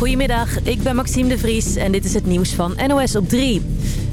Goedemiddag, ik ben Maxime de Vries en dit is het nieuws van NOS op 3.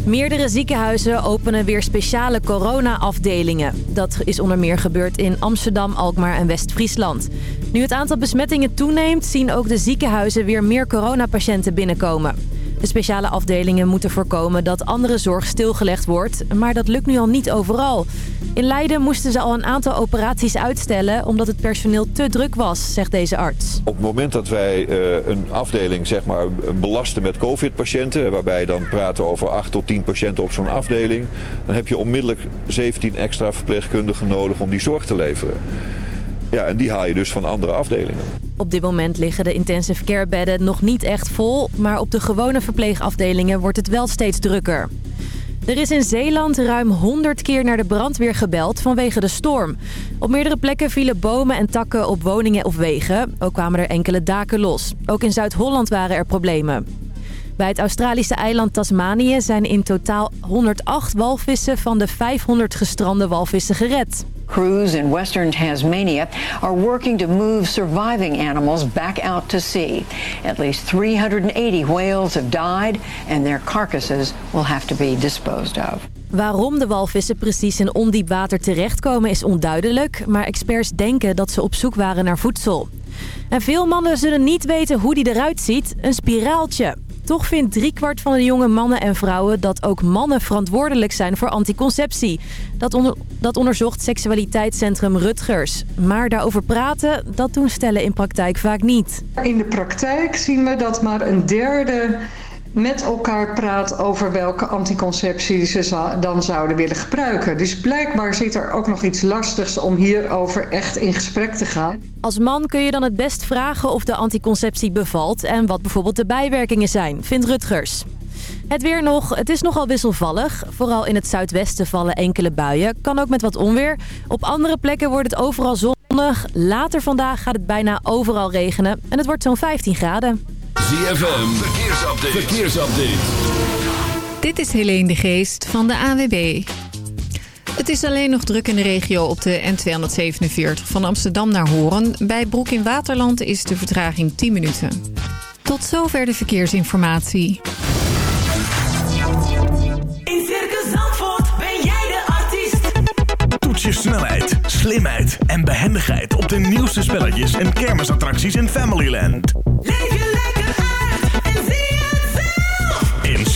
Meerdere ziekenhuizen openen weer speciale corona-afdelingen. Dat is onder meer gebeurd in Amsterdam, Alkmaar en West-Friesland. Nu het aantal besmettingen toeneemt, zien ook de ziekenhuizen weer meer coronapatiënten binnenkomen. De speciale afdelingen moeten voorkomen dat andere zorg stilgelegd wordt, maar dat lukt nu al niet overal. In Leiden moesten ze al een aantal operaties uitstellen omdat het personeel te druk was, zegt deze arts. Op het moment dat wij uh, een afdeling zeg maar, belasten met covid-patiënten, waarbij dan praten over 8 tot 10 patiënten op zo'n afdeling, dan heb je onmiddellijk 17 extra verpleegkundigen nodig om die zorg te leveren. Ja, en die haal je dus van andere afdelingen. Op dit moment liggen de intensive care bedden nog niet echt vol... maar op de gewone verpleegafdelingen wordt het wel steeds drukker. Er is in Zeeland ruim 100 keer naar de brandweer gebeld vanwege de storm. Op meerdere plekken vielen bomen en takken op woningen of wegen. Ook kwamen er enkele daken los. Ook in Zuid-Holland waren er problemen. Bij het Australische eiland Tasmanië zijn in totaal 108 walvissen van de 500 gestrande walvissen gered. Crews in western Tasmania are working to move surviving animals back out to sea. At least 380 whales have died and their carcasses will have to be disposed of. Waarom de walvissen precies in ondiep water terechtkomen is onduidelijk, maar experts denken dat ze op zoek waren naar voedsel. En veel mannen zullen niet weten hoe die eruit ziet, een spiraaltje. Toch vindt driekwart van de jonge mannen en vrouwen dat ook mannen verantwoordelijk zijn voor anticonceptie. Dat, dat onderzocht seksualiteitscentrum Rutgers. Maar daarover praten, dat doen stellen in praktijk vaak niet. In de praktijk zien we dat maar een derde met elkaar praat over welke anticonceptie ze dan zouden willen gebruiken. Dus blijkbaar zit er ook nog iets lastigs om hierover echt in gesprek te gaan. Als man kun je dan het best vragen of de anticonceptie bevalt en wat bijvoorbeeld de bijwerkingen zijn, vindt Rutgers. Het weer nog. Het is nogal wisselvallig. Vooral in het zuidwesten vallen enkele buien. Kan ook met wat onweer. Op andere plekken wordt het overal zonnig. Later vandaag gaat het bijna overal regenen. En het wordt zo'n 15 graden. ZFM, verkeersupdate. verkeersupdate. Dit is Helene de Geest van de AWB. Het is alleen nog druk in de regio op de N247 van Amsterdam naar Horen. Bij Broek in Waterland is de vertraging 10 minuten. Tot zover de verkeersinformatie. In Circus Zandvoort ben jij de artiest. Toets je snelheid, slimheid en behendigheid op de nieuwste spelletjes en kermisattracties in Familyland. Leef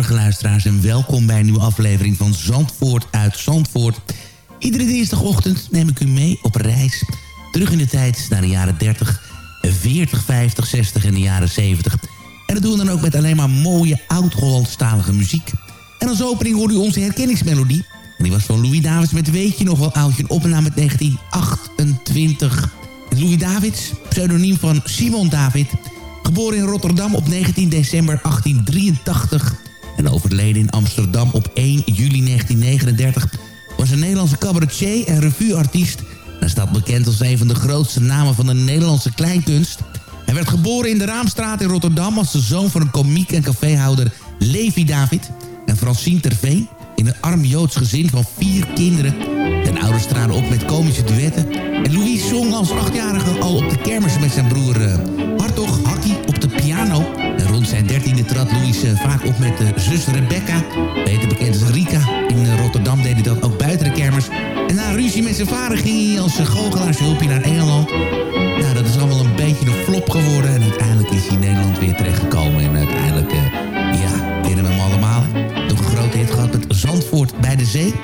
Goedemorgen luisteraars en welkom bij een nieuwe aflevering van Zandvoort uit Zandvoort. Iedere dinsdagochtend neem ik u mee op reis. Terug in de tijd naar de jaren 30, 40, 50, 60 en de jaren 70. En dat doen we dan ook met alleen maar mooie oud-Hollandstalige muziek. En als opening hoorde u onze herkenningsmelodie. En die was van Louis Davids met Weet je nog wel oudje, een opname uit 1928. En Louis Davids, pseudoniem van Simon David... Geboren in Rotterdam op 19 december 1883 en overleden in Amsterdam op 1 juli 1939... was een Nederlandse cabaretier en revueartiest. Hij staat bekend als een van de grootste namen van de Nederlandse kleinkunst. Hij werd geboren in de Raamstraat in Rotterdam... als de zoon van een komiek en caféhouder Levi David en Francine Terveen... in een arm Joods gezin van vier kinderen. Zijn ouders traden op met komische duetten... en Louis zong als achtjarige al op de kermis met zijn broer... eh, Hartog Hakkie op de piano. Zijn dertiende trad Louis eh, vaak op met de zus Rebecca. Beter bekend als Rika. In eh, Rotterdam deed hij dat ook buiten de kermis. En na ruzie met zijn vader ging hij als goochelaarsjulpje naar Engeland. Nou, dat is allemaal een beetje een flop geworden. En uiteindelijk is hij in Nederland weer terechtgekomen. En uiteindelijk, eh, ja, kennen we hem allemaal. Toch een hit gehad met Zandvoort bij de zee.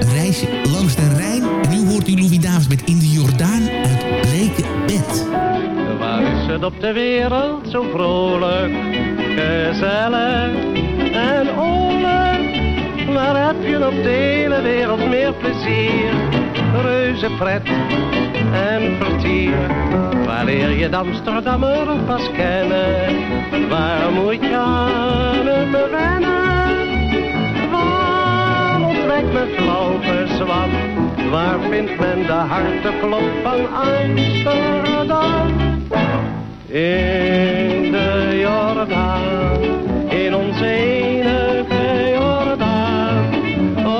Een reisje langs de Rijn. En nu hoort u Louis Davids met In de Jordaan uit Bleke Bed. Waar is het op de wereld zo vrolijk, gezellig en oorlijk? Waar heb je op de hele wereld meer plezier, reuze pret en vertier? Waar leer je de Amsterdammer pas kennen? Waar moet je aan hem wennen? Waar ontdekt men flauw bezwam? Waar vindt men de harteklop van Amsterdam? In de Jordaan, in onze enige Jordaan.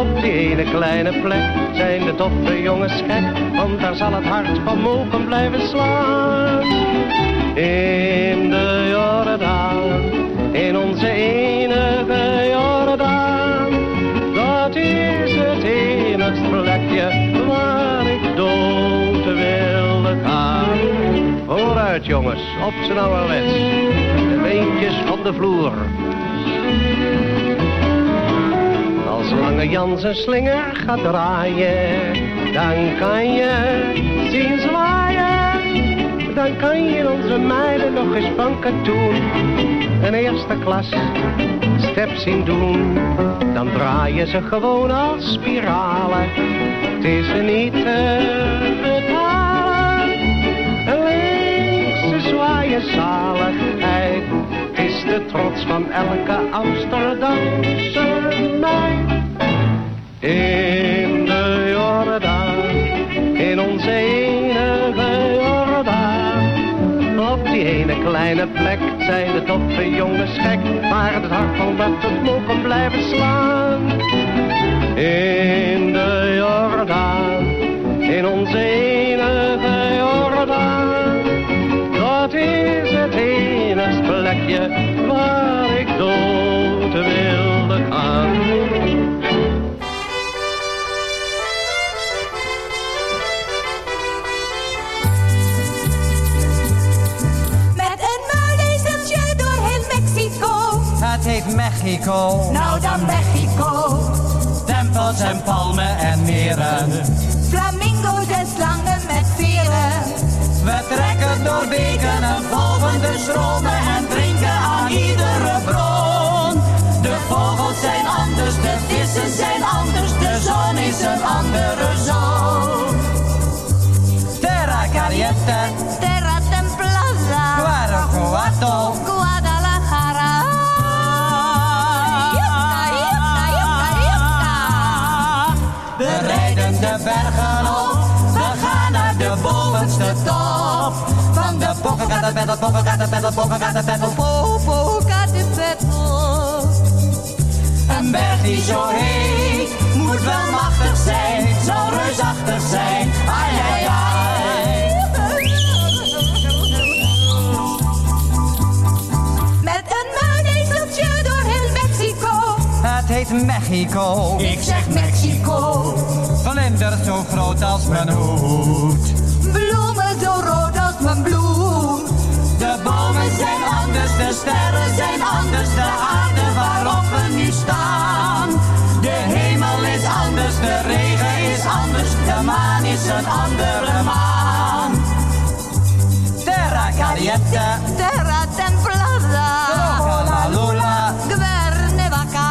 Op die ene kleine plek zijn de toffe jongens gek, want daar zal het hart van mogen blijven slaan. In de Jordaan, in onze enige Jordaan, dat is het enigst plekje Vooruit jongens, op z'n ouderwets, de beentjes van de vloer. Als Lange Jan zijn slinger gaat draaien, dan kan je zien zwaaien. Dan kan je onze meiden nog eens van katoen een eerste klas step zien doen. Dan draaien ze gewoon als spiralen, het is niet te zwaaien zaligheid, is de trots van elke Amsterdamse meid. In de Jordaan, in onze enige Jordaan. Op die ene kleine plek zijn de toffe jongens gek, maar het hart van dat het mogen blijven slaan. Plekje waar ik dood wilde gaan. Met een muilezeltje door heel Mexico. Het heet Mexico. Nou dan Mexico. Tempels en palmen en meren. Flamingo's en slangen met veren. We trekken door beken en volgen de stromen en drinken aan iedere bron. De vogels zijn anders, de vissen zijn anders, de zon is een andere zon. Terra caliente, Terra templada. Guanajuato. Guadalajara. Yucca, yucca, yucca, yucca. We rijden de bergen op, we gaan naar de bovenste top. Van de Poppenkattenpettel, Poppenkattenpettel, Poppenkattenpettel, Popocatépetl. Berg die zo heet, moet wel machtig zijn, zal reusachtig zijn. Ai, ai, ai. Met een muilezeltje door heel Mexico. Het heet Mexico. Ik zeg Mexico. Vlinders zo groot als mijn hoed. Bloemen zo rood als mijn bloem. De bomen zijn anders, de sterren zijn anders, de aarde staan. De hemel is anders, de regen is anders, de maan is een andere maan. Terra caliente, Terra templada. la lula, Guernevaca.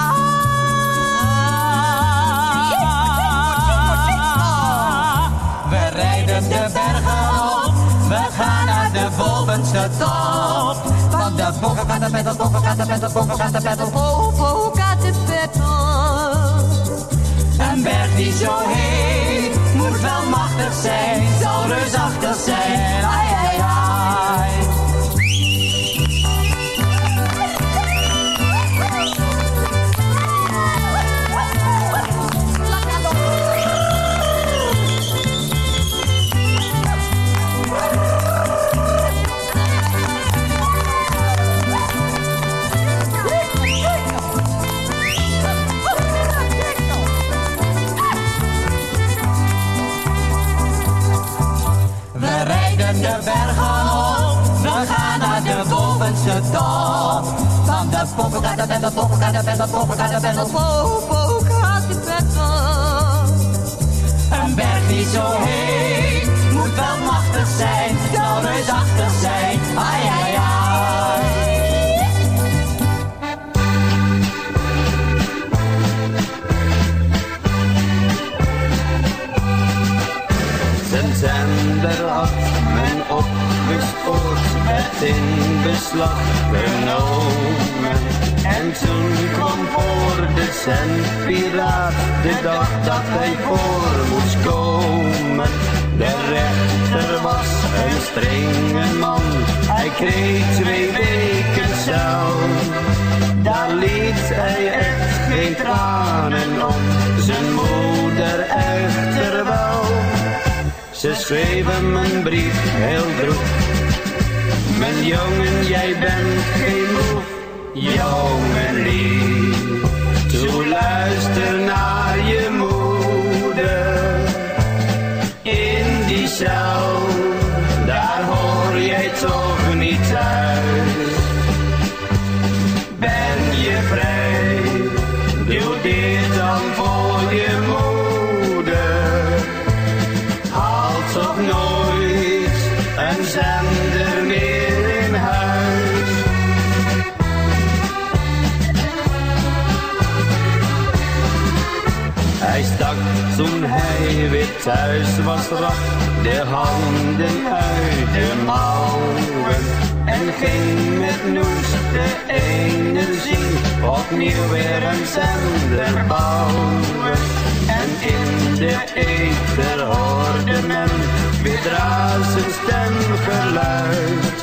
We rijden de bergen op, we gaan naar de bovenste top. Van de Poppenkattenpettel, Poppenkattenpettel, Poppenkattenpettel, Popocatépetl. Zo heet, moet wel machtig zijn, zal reusachtig zijn. Bovenste top. Van de Poppenkattenpettel, Poppenkattenpettel, Poppenkattenpettel, Popocatépetl. Een berg die zo heet, moet wel machtig zijn, zal reusachtig zijn. Ai, ai, ai. Zijn zender werd in beslag genomen. En toen kwam voor de zendpiraat de dag dat hij voor moest komen. De rechter was een strenge man, hij kreeg twee weken cel. daar liet hij echt geen tranen om. Zijn moeder echter wel. Ze schreef hem een brief heel droef. Mijn jongen, jij bent geen moe. Lief, toe luister naar je moeder. In die cel, daar hoor jij toch niet thuis. Thuis was rak de handen uit de mouwen en ging met Noes de energie opnieuw weer een zender bouwen. En in de ether hoorde men weer zijn stemgeluid.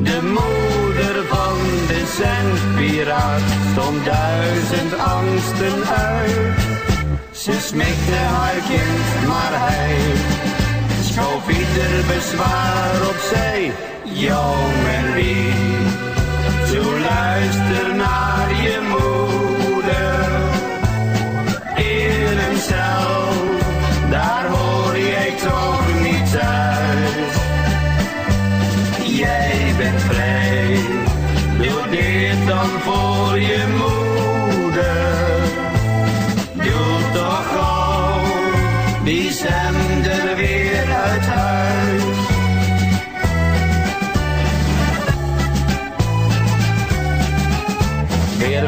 De moeder van de zendpiraat stond duizend angsten uit. Ze smeekte haar kind, maar hij schoof ieder bezwaar opzij. Jongen lief, zo luister naar je moeder. In een cel, daar hoor jij toch niet thuis. Jij bent vrij, doe dit dan voor je moeder.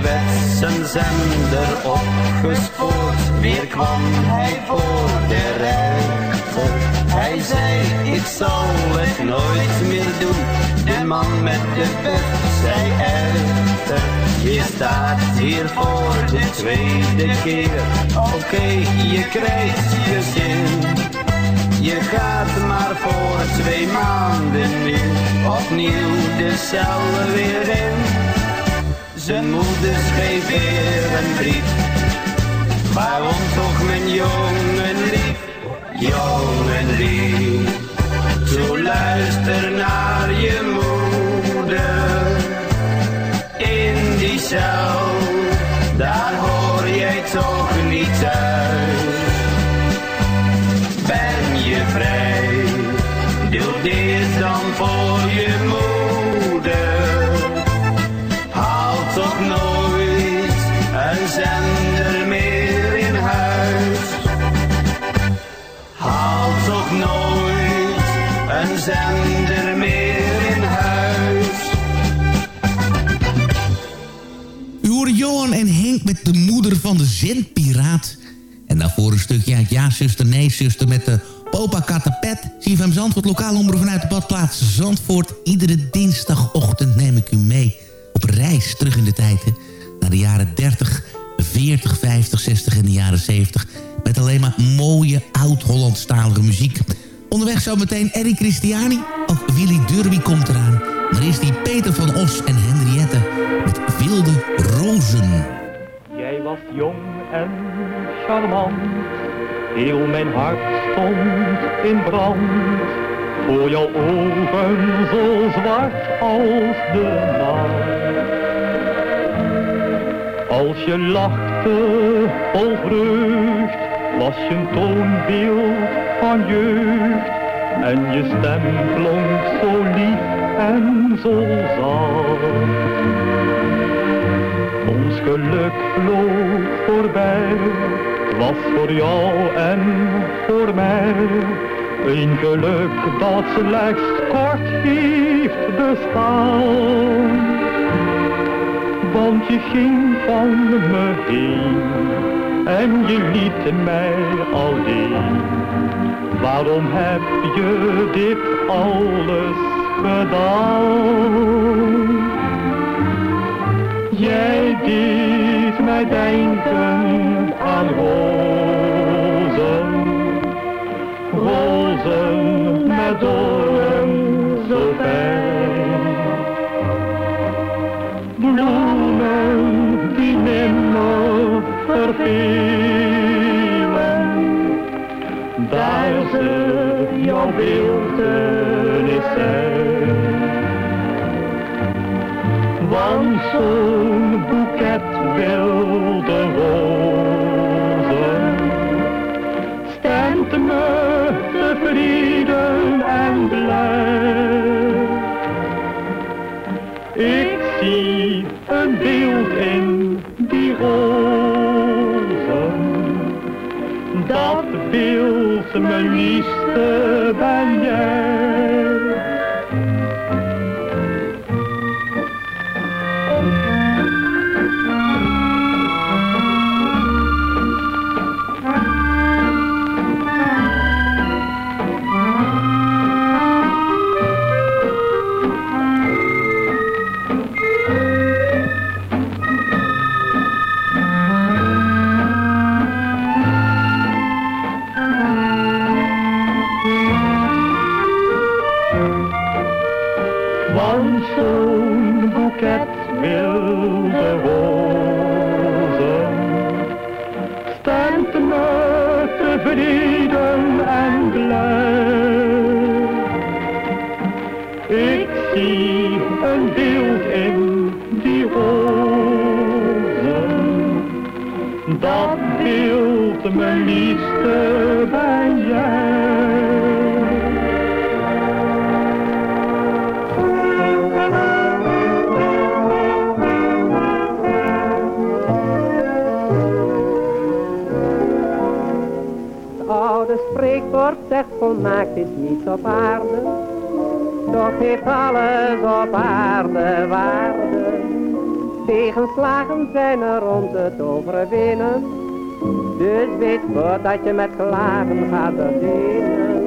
Werd zijn zender opgespoord, weer kwam hij voor de rechter. Hij zei, ik zal het nooit meer doen. De man met de pet zei echter, je staat hier voor de tweede keer. Oké, je krijgt je zin. Je gaat maar voor twee maanden nu opnieuw de cel weer in. Zijn moeder schreef weer een brief. Waarom toch mijn jongen lief, jongen lief. Zo luister naar je moeder. In die cel, met de moeder van de zendpiraat. En daarvoor een stukje uit Ja, zuster, nee, zuster met de Popa Katapet. CFM Zandvoort, lokaal omroep vanuit de badplaats Zandvoort. Iedere dinsdagochtend neem ik u mee op reis terug in de tijd. hè. Naar de jaren 30, 40, 50, 60 en de jaren 70. Met alleen maar mooie oud-Hollandstalige muziek. Onderweg zometeen Eddie Christiani. Ook Willy Derby komt eraan. Maar is die Peter van Os en Henriette met Wilde Rozen. Was jong en charmant, heel mijn hart stond in brand. Voor jouw ogen zo zwart als de nacht. Als je lachte vol vreugd, was je een toonbeeld van jeugd. En je stem klonk zo lief en zo zacht. Ons geluk vloog voorbij, was voor jou en voor mij. Een geluk dat slechts kort heeft bestaan. Want je ging van me heen en je liet mij alleen. Waarom heb je dit alles gedaan? Jij deed mij denken aan rozen, rozen met oren zo fijn. Bloemen die nimmer vervelen, daar ze jouw beeld. Zo'n boeket wilde rozen stemt me tevreden en blij. Ik zie een beeld in die rozen, dat beeld mijn liefste met klagen gaat beginnen.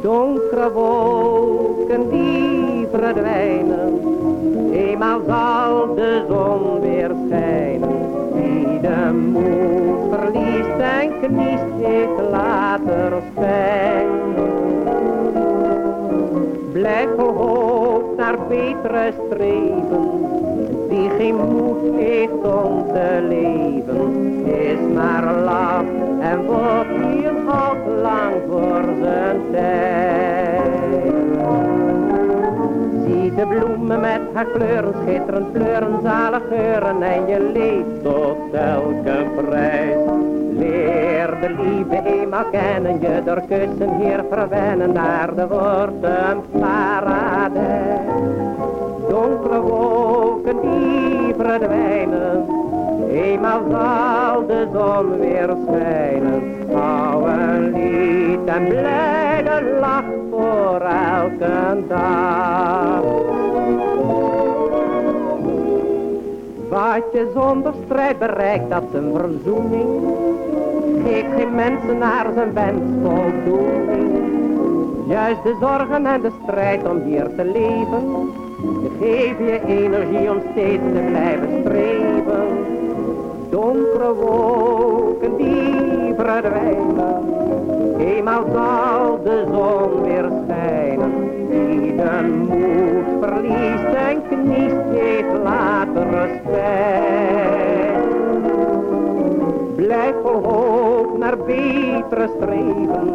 Donkere wolken die verdwijnen. Eenmaal zal de zon weer schijnen. Wie de moed verliest en kniest, heeft later spijt. Blijf vol naar betere streven. Kleuren schitteren, kleuren, zalig geuren en je leeft tot elke prijs. Leer de liefde eenmaal kennen, je door kussen hier verwennen, naar de wordt een paradijs. Donkere wolken die verdwijnen, eenmaal zal de zon weer schijnen. Hou een en blijde lach voor elke dag. Wat je zonder strijd bereikt, dat is een verzoening. Geef geen mensen naar zijn wens voldoening. Juist de zorgen en de strijd om hier te leven. Geef je energie om steeds te blijven streven. Donkere wolken die verdwijnen. Eenmaal zal de zon weer schijnen. Wie de moed verliest en kniest, heeft later respect. Blijf vol hoop naar betere streven.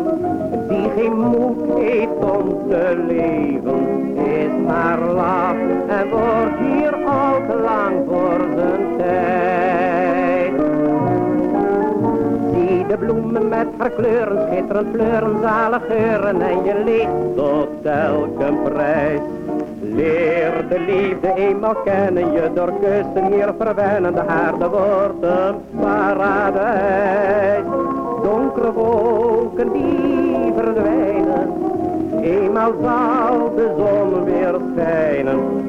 Die geen moed heeft om te leven, is maar laf en wordt hier al te lang voor zijn tijd. Bloemen met haar kleuren, schitterend kleuren, zalig geuren en je leeft tot elke prijs. Leer de liefde eenmaal kennen, je door kussen hier verwennen, de aarde wordt paradijs. Donkere wolken die verdwijnen, eenmaal zal de zon weer schijnen.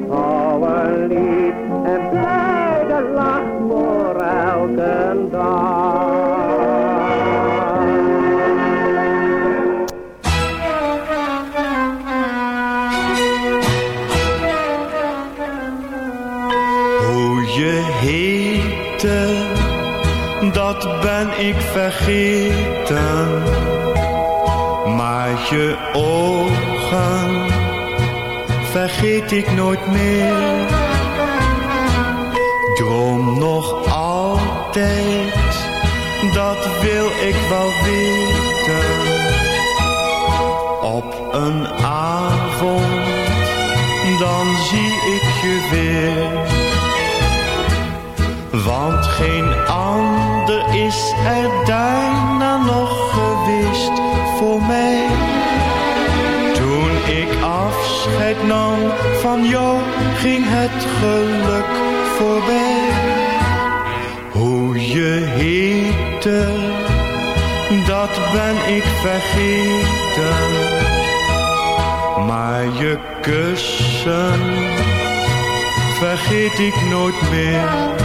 Ik nooit meer. Droom nog altijd dat wil ik wel weten. Op een avond, nam van jou, ging het geluk voorbij. Hoe je heette, dat ben ik vergeten. Maar je kussen vergeet ik nooit meer.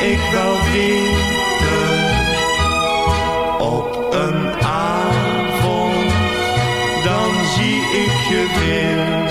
Ik wel weten. Op een avond, dan zie ik je weer.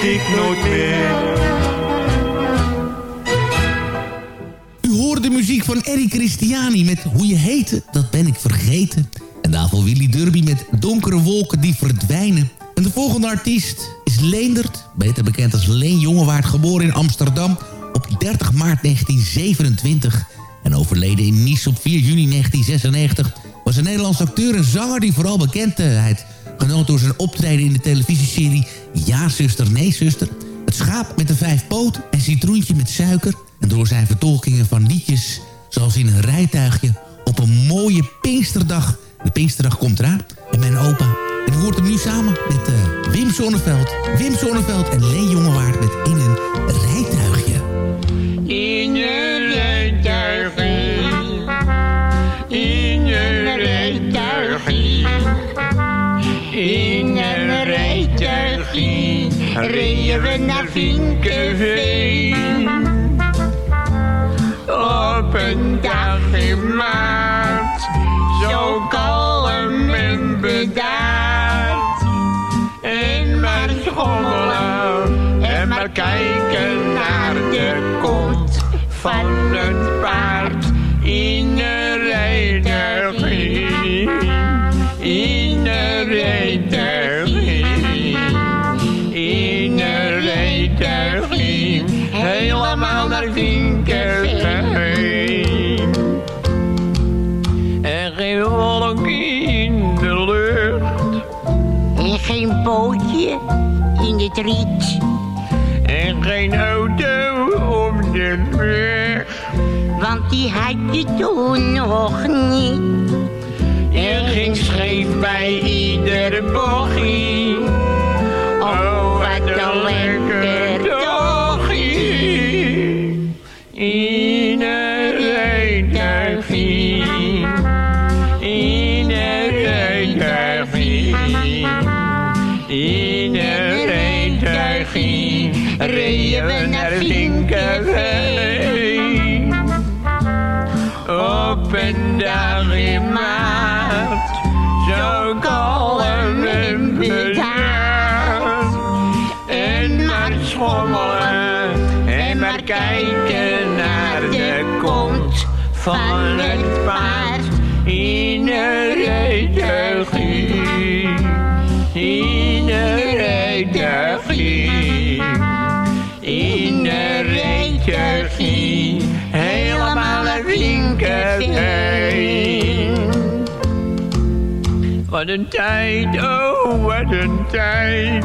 Ik nooit meer. U hoorde de muziek van Eric Christiani met Hoe je heette, dat ben ik vergeten. En daarvoor Willy Derby met Donkere wolken die verdwijnen. En de volgende artiest is Leendert, beter bekend als Leen Jongewaard, geboren in Amsterdam op 30 maart 1927 en overleden in Nice op 4 juni 1996... was een Nederlandse acteur en zanger die vooral bekendheid genoot door zijn optreden in de televisieserie Ja zuster, nee zuster... Het schaap met de vijf poten en citroentje met suiker... en door zijn vertolkingen van liedjes zoals in een rijtuigje... op een mooie Pinksterdag. De Pinksterdag thinking En geen auto op de weg. Want die had je toen nog niet. Er ging scheef bij iedere bochtje. En maar kijken naar de kont van het paard in de redegie. In de redegie. In de redegie. Helemaal een. Wat een tijd, oh wat een tijd.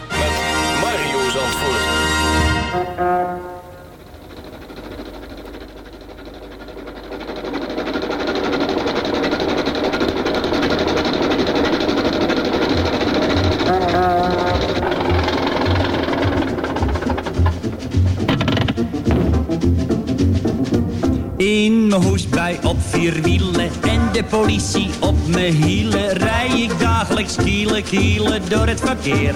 Zandvoort. Mijn hoestbui op vier wielen en de politie op mijn hielen rij ik dagelijks kielen kielen door het verkeer.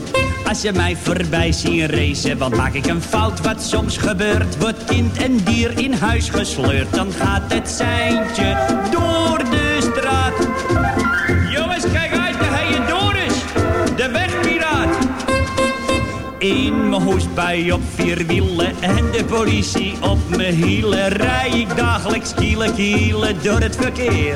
Als je mij voorbij ziet racen, wat maak ik een fout wat soms gebeurt. Wordt kind en dier in huis gesleurd, dan gaat het seintje door de straat. Jongens, kijk uit, de heien Doris, de wegpiraat. In mijn hoestbui op vier wielen en de politie op mijn hielen. Rij ik dagelijks kielen kielen door het verkeer.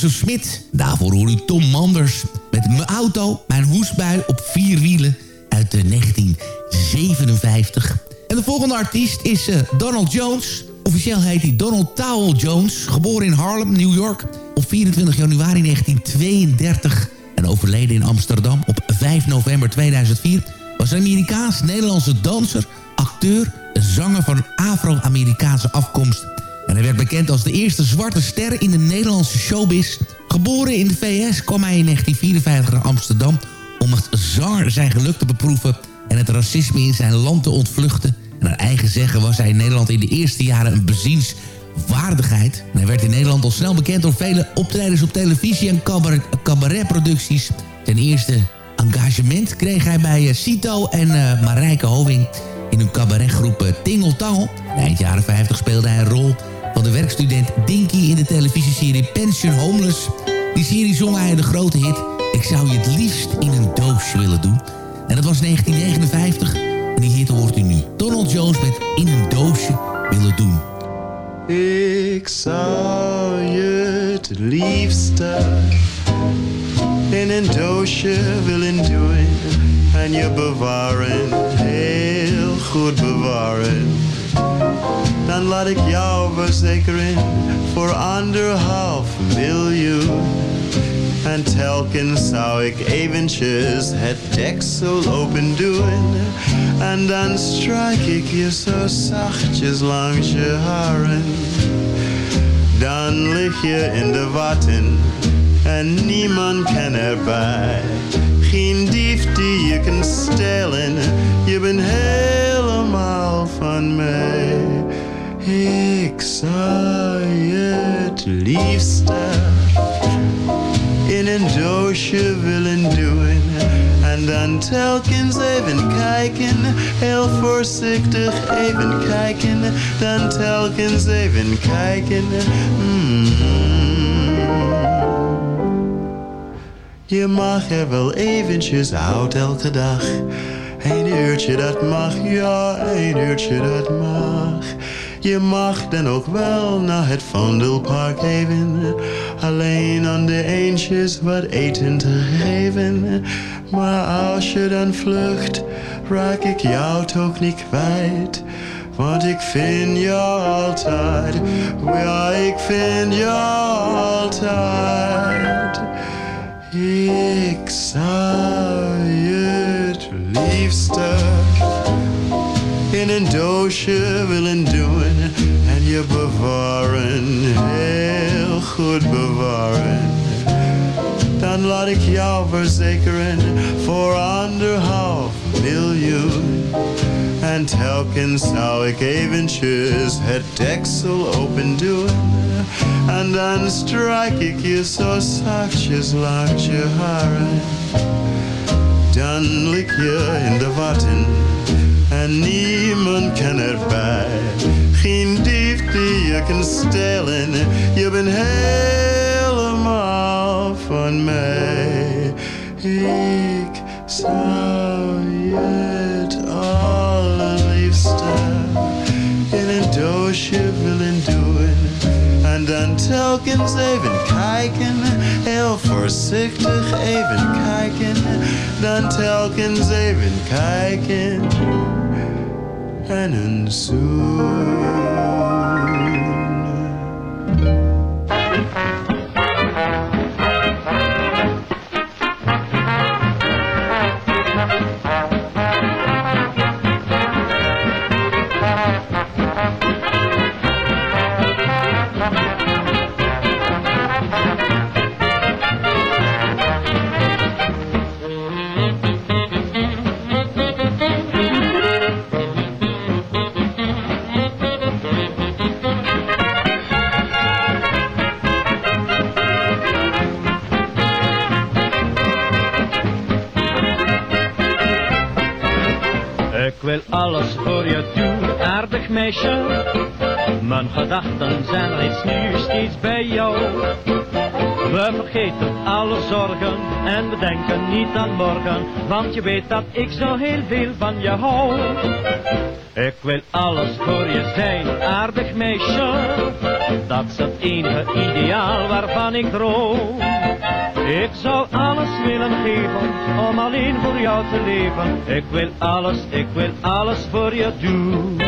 Jozef Smit. Daarvoor hoor u Tom Manders met Mijn auto, mijn hoesbui op vier wielen uit eh, 1957. En de volgende artiest is eh, Donald Jones. Officieel heet hij Donald Towell Jones. Geboren in Harlem, New York op 24 januari 1932 en overleden in Amsterdam op 5 november 2004... was een Amerikaans-Nederlandse danser, acteur, zanger van Afro-Amerikaanse afkomst. En hij werd bekend als de eerste zwarte ster in de Nederlandse showbiz. Geboren in de VS kwam hij in 1954 naar Amsterdam... om als zanger zijn geluk te beproeven en het racisme in zijn land te ontvluchten. En naar eigen zeggen was hij in Nederland in de eerste jaren een bezienswaardigheid. En hij werd in Nederland al snel bekend door vele optredens op televisie en cabaret- cabaretproducties. Ten eerste engagement kreeg hij bij eh, Cito en eh, Marijke Hoving in hun cabaretgroep eh, Tingle Tangel. Eind jaren 50 speelde hij een rol van de werkstudent Dinky in de televisieserie Pension Homeless. Die serie zong hij de grote hit Ik zou je het liefst in een doosje willen doen. En dat was 1959 en die hit hoort u nu. Donald Jones met In een doosje willen doen. Ik zou je het liefste in een doosje willen doen en je bewaren, heel goed bewaren. Dan laat ik jou verzekeren voor anderhalf miljoen. En telkens zou ik eventjes het deksel open doen. En dan strijk ik je zo zachtjes langs je haren. Dan lig je in de watten en niemand kan erbij. Geen dief die je kan stelen, je bent helemaal van mij. Ik zou je het liefste in een doosje willen doen. En dan telkens even kijken, heel voorzichtig even kijken. Dan telkens even kijken. Mm. Je mag er wel eventjes uit elke dag. Een uurtje dat mag, ja, een uurtje dat mag. Je mag dan ook wel naar het Vondelpark even. Alleen aan de eentjes wat eten te geven. Maar als je dan vlucht, raak ik jou toch niet kwijt. Want ik vind jou altijd, ja, ik vind jou altijd. Ik zou je het liefste in een doosje willen doen en je bewaren, heel goed bewaren. Dan laat ik jou verzekeren voor anderhalf miljoen. En telkens zou ik eventjes het deksel open doen. En dan strijk ik je zo zachtjes langs je haren. Dan lig je in de watten en niemand kan erbij. Geen je kan stelen, je bent helemaal van mij. Ik zou het allerliefste in een doosje willen doen. En dan telkens even kijken, heel voorzichtig even kijken. Dan telkens even kijken en een niet aan morgen, want je weet dat ik zo heel veel van je hou. Ik wil alles voor je zijn, aardig meisje. Dat is het enige ideaal waarvan ik droom. Ik zou alles willen geven om alleen voor jou te leven. Ik wil alles, ik wil alles voor je doen.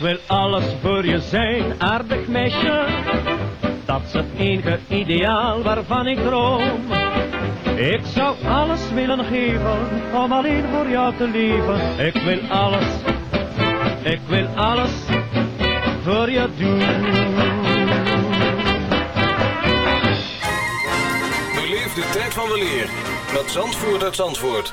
Wil alles voor je zijn, aardig meisje. Dat is het enige ideaal waarvan ik droom. Ik zou alles willen geven om alleen voor jou te leven. Ik wil alles, ik wil alles voor je doen. Beleef de tijd van weleer met Zandvoort uit Zandvoort.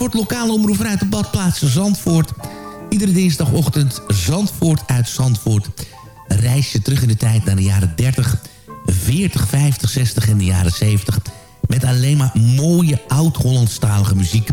Zandvoort, lokale omroep vanuit de badplaats Zandvoort. Iedere dinsdagochtend Zandvoort uit Zandvoort. Een reisje terug in de tijd naar de jaren 30, 40, 50, 60 en de jaren 70. Met alleen maar mooie oud-Hollandstalige muziek.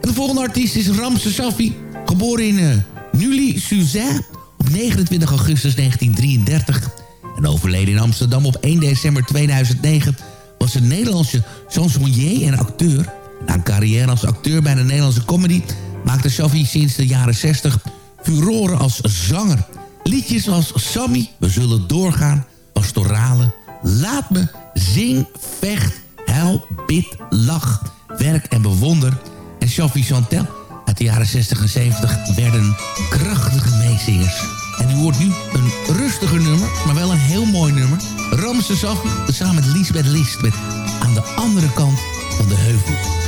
En de volgende artiest is Ramse Safi. Geboren in uh, Nully Suzanne op 29 augustus 1933. En overleden in Amsterdam op 1 december 2009 was een Nederlandse chansonnier en acteur. Na een carrière als acteur bij de Nederlandse comedy... maakte Shafi sinds de jaren 60 furoren als zanger. Liedjes als Sammy, We Zullen Doorgaan, Pastorale... Laat Me, Zing, Vecht, Huil, Bid, Lach, Werk en Bewonder... en Shafi Chantel uit de jaren 60 en 70 werden krachtige meezingers. En u hoort nu een rustiger nummer, maar wel een heel mooi nummer. Ramse Safi, samen met Lisbeth List met Aan de andere kant van de heuvel.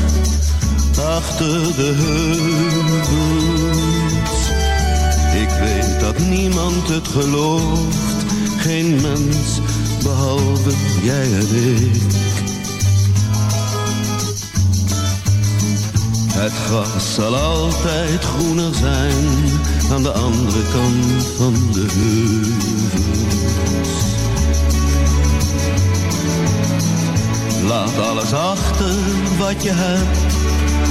achter de heuvels. Ik weet dat niemand het gelooft, geen mens, behalve jij en ik. Het gras zal altijd groener zijn aan de andere kant van de heuvels. Laat alles achter wat je hebt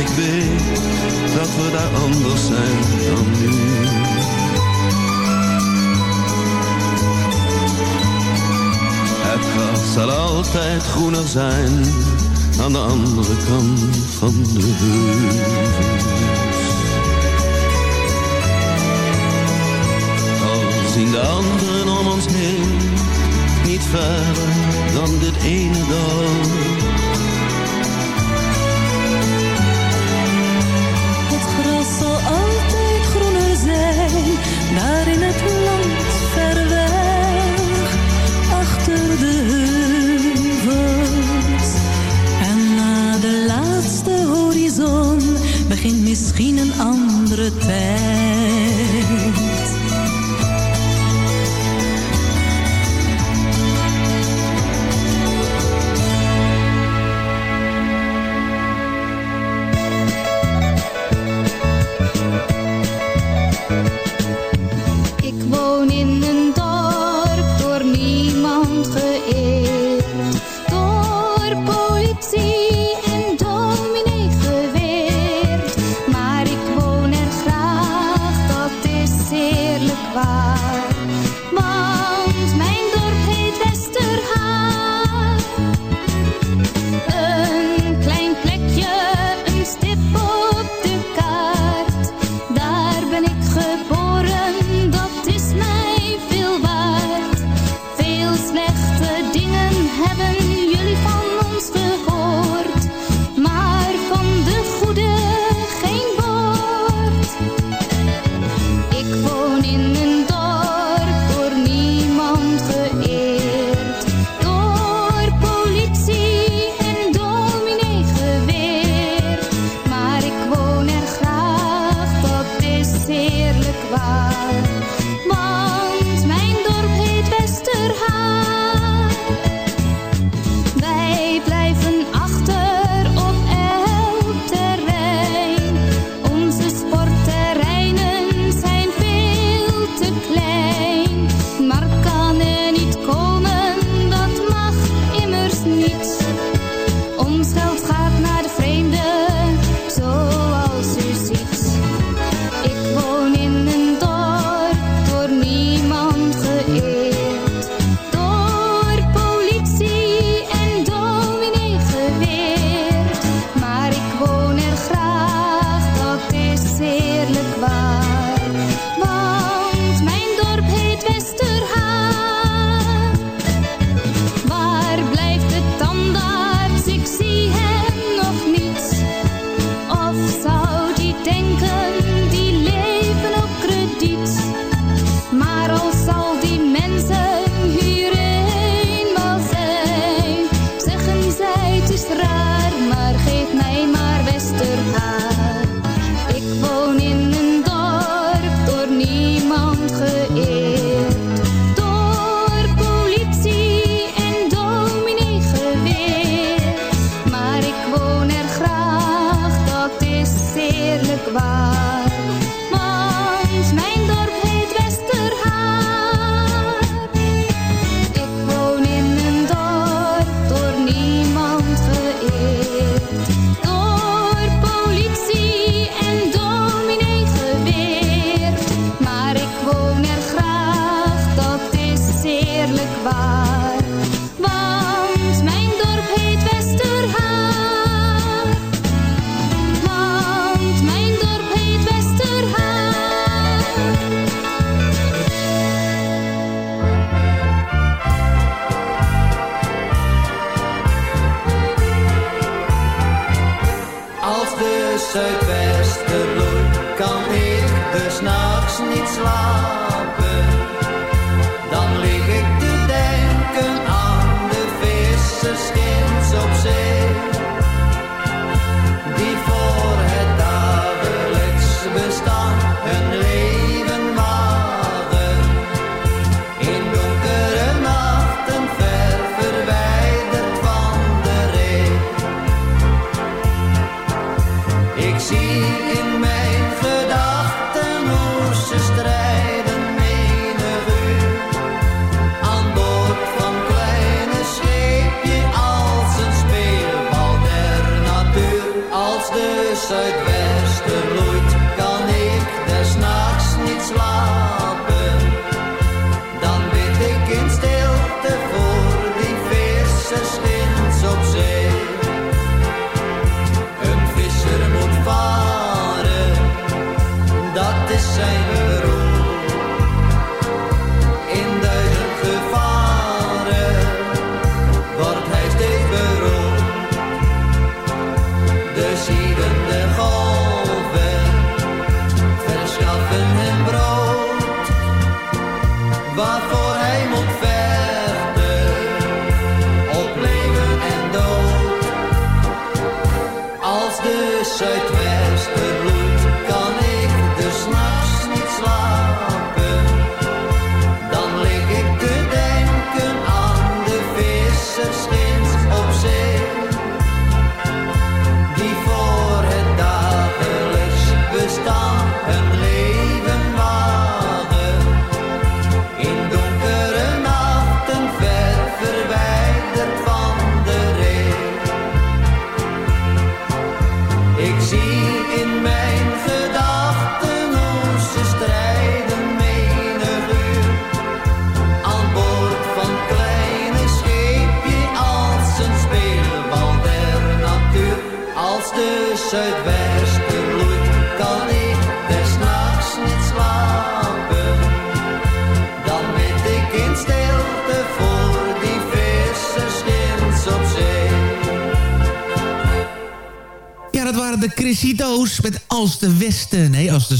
ik weet, dat we daar anders zijn dan nu. Het gras zal altijd groener zijn, aan de andere kant van de heuvels. Al zien de anderen om ons heen niet verder dan dit ene dal. Daar in het land ver weg, achter de heuvels. En na de laatste horizon begint misschien een andere tijd.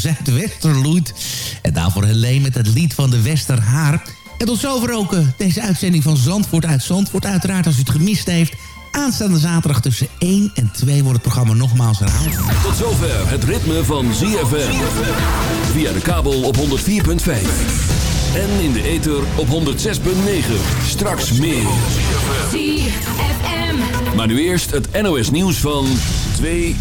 Zuidwesterloed. En daarvoor alleen met het lied van de Westerhaar. En tot zover ook eh, deze uitzending van Zandvoort uit Zandvoort. Uiteraard als u het gemist heeft... Aanstaande zaterdag tussen 1 en 2 wordt het programma nogmaals herhaald. Tot zover het ritme van ZFM. Via de kabel op 104.5. En in de ether op 106.9. Straks meer. ZFM. Maar nu eerst het NOS nieuws van 2